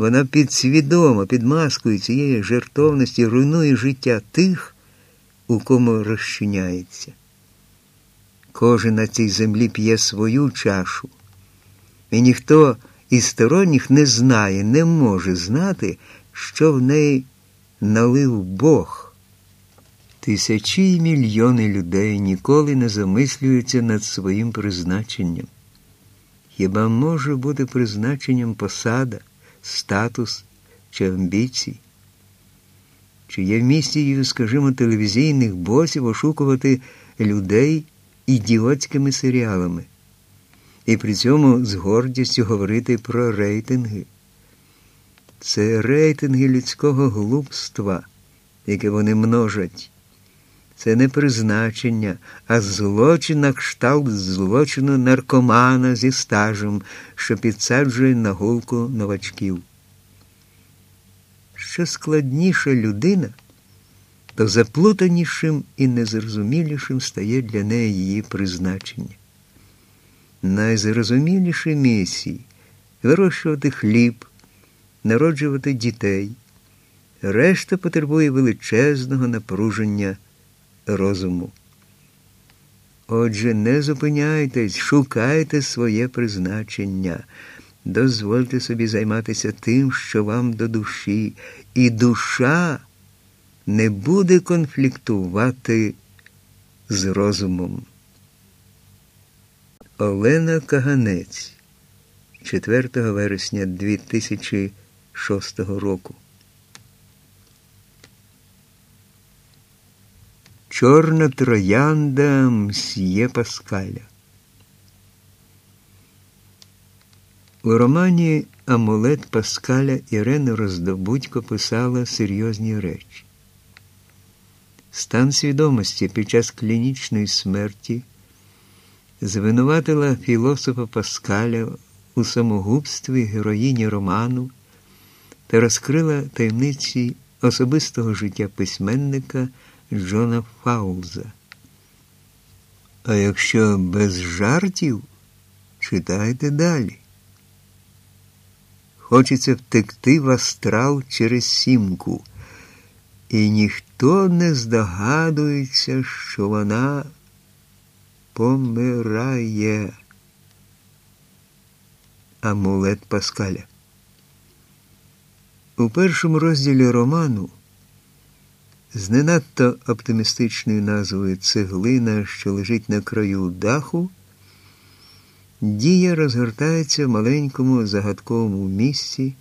Вона підсвідомо, під маскою цієї жертовності руйнує життя тих, у кому розчиняється. Кожен на цій землі п'є свою чашу, і ніхто із сторонніх не знає, не може знати, що в неї налив Бог. Тисячі і мільйони людей ніколи не замислюються над своїм призначенням. Хіба може бути призначенням посада, статус чи амбіції? Чи є в місті, скажімо, телевізійних босів ошукувати людей ідіотськими серіалами? І при цьому з гордістю говорити про рейтинги. Це рейтинги людського глупства, яке вони множать. Це не призначення, а злочин на кшталт злочину наркомана зі стажем, що підсаджує на гулку новачків. Що складніша людина, то заплутанішим і незрозумілішим стає для неї її призначення. Найзрозуміліші місії вирощувати хліб, народжувати дітей. Решта потребує величезного напруження розуму. Отже, не зупиняйтесь, шукайте своє призначення, дозвольте собі займатися тим, що вам до душі, і душа не буде конфліктувати з розумом. Олена Каганець 4 вересня 2006 року. Чорна троянда мсьє Паскаля. У романі Амулет Паскаля Ірена Роздобудько писала серйозні речі. Стан свідомості під час клінічної смерті звинуватила філософа Паскаля у самогубстві героїні роману та розкрила таємниці особистого життя письменника. Джона Фауза. А якщо без жартів, читайте далі. Хочеться втекти в астрал через сімку, і ніхто не здогадується, що вона помирає. Амулет Паскаля. У першому розділі роману з не надто оптимістичною назвою Цеглина, що лежить на краю даху, дія розгортається в маленькому загадковому місці,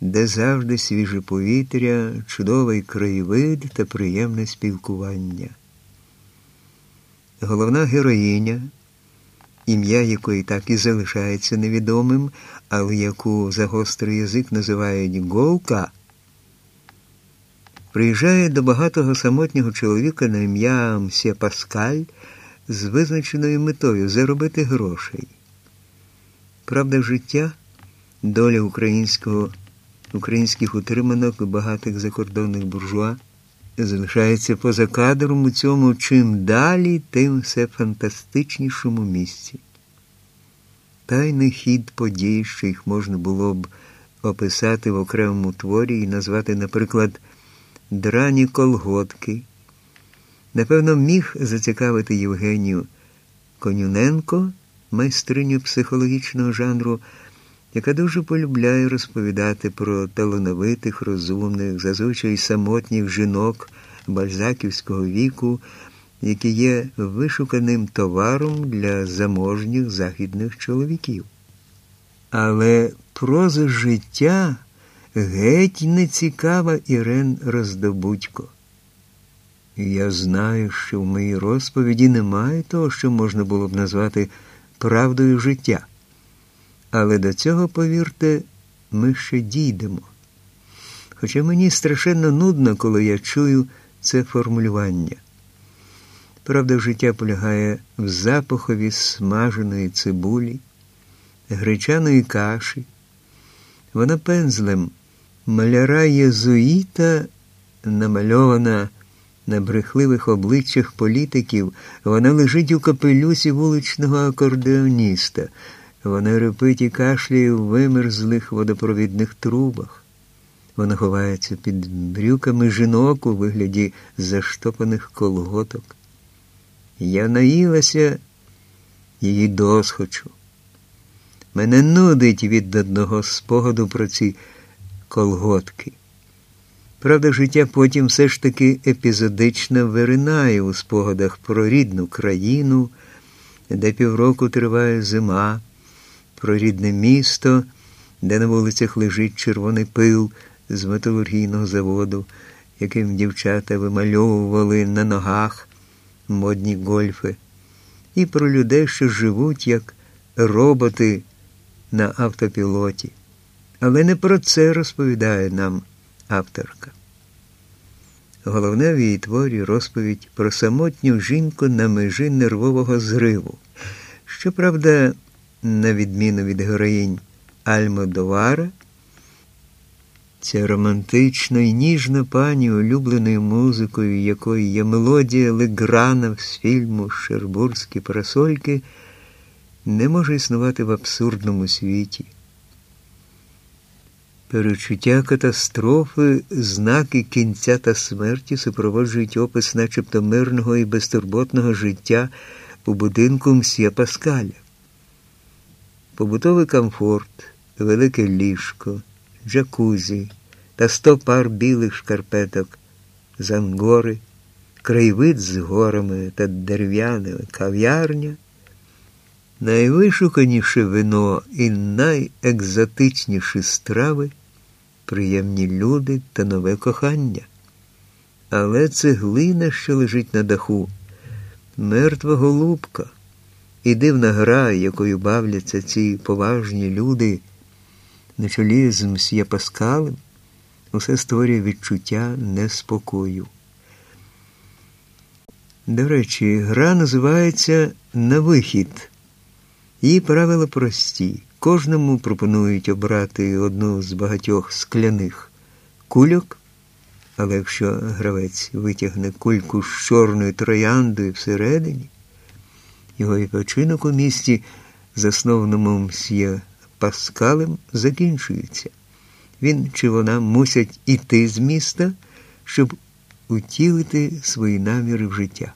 де завжди свіже повітря, чудовий краєвид та приємне спілкування. Головна героїня, ім'я якої так і залишається невідомим, але яку за гострий язик називають Голка. Приїжджає до багатого самотнього чоловіка на ім'я Мсьє Паскаль з визначеною метою заробити грошей. Правда, життя, доля українського, українських утриманок і багатих закордонних буржуа залишається поза кадром у цьому чим далі, тим все фантастичнішому місці. Тайний хід подій, що їх можна було б описати в окремому творі і назвати, наприклад, драні колготки. Напевно, міг зацікавити Євгенію Конюненко, майстриню психологічного жанру, яка дуже полюбляє розповідати про талановитих, розумних, зазвичай самотніх жінок бальзаківського віку, які є вишуканим товаром для заможніх західних чоловіків. Але проза життя геть не цікава Ірен Роздобудько. Я знаю, що в моїй розповіді немає того, що можна було б назвати правдою життя. Але до цього, повірте, ми ще дійдемо. Хоча мені страшенно нудно, коли я чую це формулювання. Правда, життя полягає в запахові смаженої цибулі, гречаної каші. Вона пензлем маляра єзуїта, намальована на брехливих обличчях політиків, вона лежить у капелюсі вуличного акордеоніста. Вона репить і кашляє в вимерзлих водопровідних трубах. Вона ховається під брюками жінок у вигляді заштопаних колготок. Я наїлася її досхочу. Мене нудить від одного спогаду про ці колготки. Правда, життя потім все ж таки епізодично виринає у спогадах про рідну країну, де півроку триває зима, про рідне місто, де на вулицях лежить червоний пил з металургійного заводу, яким дівчата вимальовували на ногах модні гольфи, і про людей, що живуть як роботи на автопілоті. Але не про це розповідає нам авторка. Головне в її творі розповідь про самотню жінку на межі нервового зриву. Щоправда, на відміну від героїнь Альмодовара, ця романтична і ніжна пані, улюбленою музикою, якої є мелодія Леграна з фільму Шербурзькі парасольки, не може існувати в абсурдному світі. Перечуття катастрофи, знаки кінця та смерті супроводжують опис начебто мирного і безтурботного життя у будинку мсьє Паскаля. Побутовий комфорт, велике ліжко, джакузі та сто пар білих шкарпеток, зангори, краєвид з горами та дерев'яна кав'ярня, найвишуканіше вино і найекзотичніші страви приємні люди та нове кохання. Але цеглина, що лежить на даху, мертва голубка і дивна гра, якою бавляться ці поважні люди, на чолі з мсьє Паскалем, усе створює відчуття неспокою. До речі, гра називається На вихід. Її правила прості. Кожному пропонують обрати одну з багатьох скляних кульок, але якщо гравець витягне кульку з чорною трояндою всередині, його відпочинок у місті, заснованому мсьє Паскалем, закінчується. Він чи вона мусять іти з міста, щоб утілити свої наміри в життя.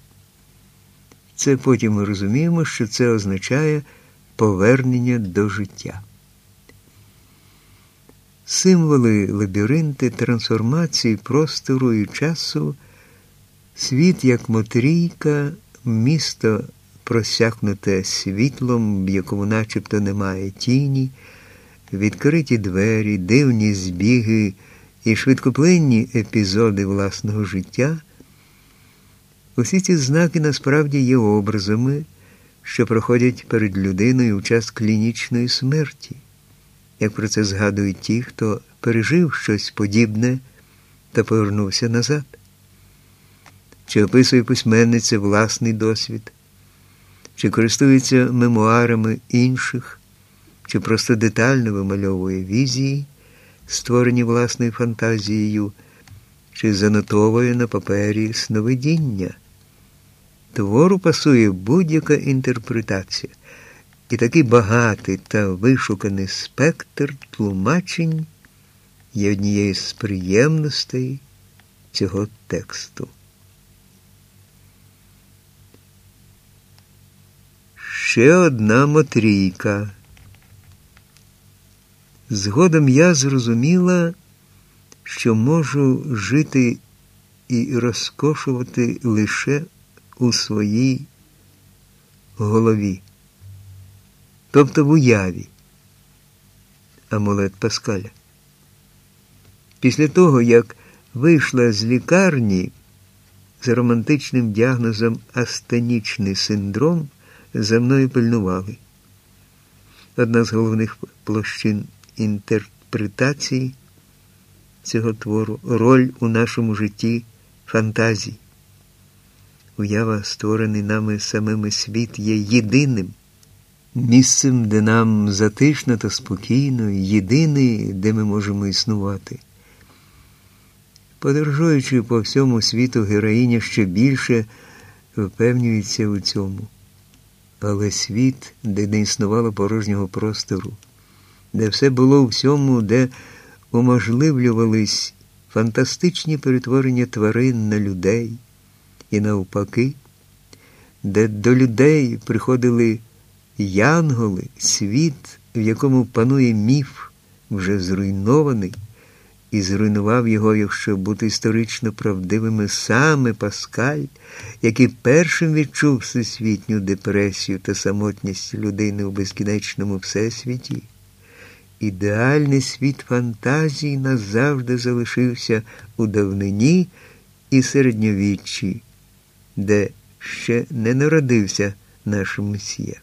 Це потім ми розуміємо, що це означає повернення до життя. Символи, лабіринти, трансформації простору і часу, світ як мотрійка, місто просякнуте світлом, в якому начебто немає тіні, відкриті двері, дивні збіги і швидкоплинні епізоди власного життя. Усі ці знаки насправді є образами що проходять перед людиною в час клінічної смерті, як про це згадують ті, хто пережив щось подібне та повернувся назад, чи описує письменниця власний досвід, чи користується мемуарами інших, чи просто детально вимальовує візії, створені власною фантазією, чи занотовує на папері сновидіння. Твору пасує будь-яка інтерпретація, і такий багатий та вишуканий спектр тлумачень є однією з приємностей цього тексту. Ще одна мотрійка. Згодом я зрозуміла, що можу жити і розкошувати лише у своїй голові, тобто в уяві. Амулет Паскаля. Після того, як вийшла з лікарні з романтичним діагнозом астенічний синдром, за мною пильнували. Одна з головних площин інтерпретації цього твору роль у нашому житті фантазії. Уява, створений нами самими світ, є єдиним місцем, де нам затишно та спокійно, єдиний, де ми можемо існувати. Подорожуючи по всьому світу, героїня ще більше впевнюється у цьому. але світ, де не існувало порожнього простору, де все було у всьому, де уможливлювались фантастичні перетворення тварин на людей і навпаки, де до людей приходили янголи, світ, в якому панує міф, вже зруйнований, і зруйнував його, якщо бути історично правдивими, саме Паскаль, який першим відчув всесвітню депресію та самотність людини у безкінечному всесвіті. Ідеальний світ фантазії назавжди залишився у давнині і середньовіччі, де ще не народився наш Месія.